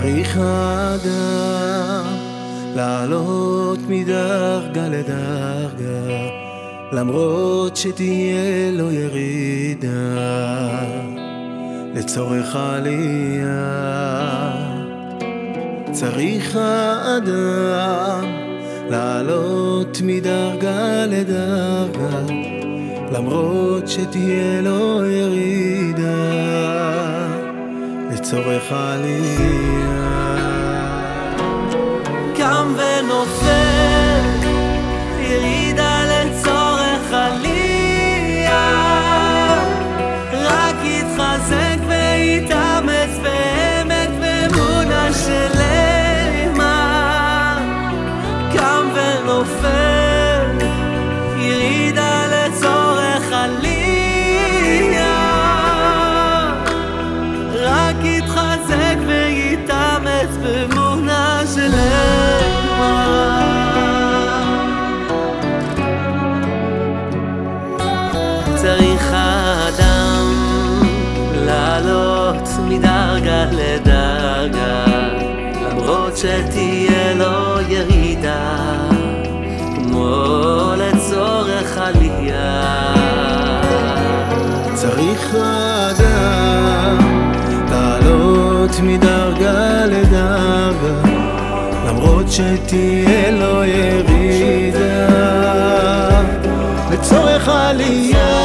צריך האדם לעלות מדרגה לדרגה למרות שתהיה לו ירידה. לצורך עלייה צריך האדם לעלות מדרגה לדרגה למרות שתהיה לו ירידה לצורך עלייה קם ונופל, מדרגה לדרגה למרות שתהיה לו ירידה כמו לצורך עלייה. צריך האדם לעלות מדרגה לדרגה למרות שתהיה לו ירידה. לצורך עלייה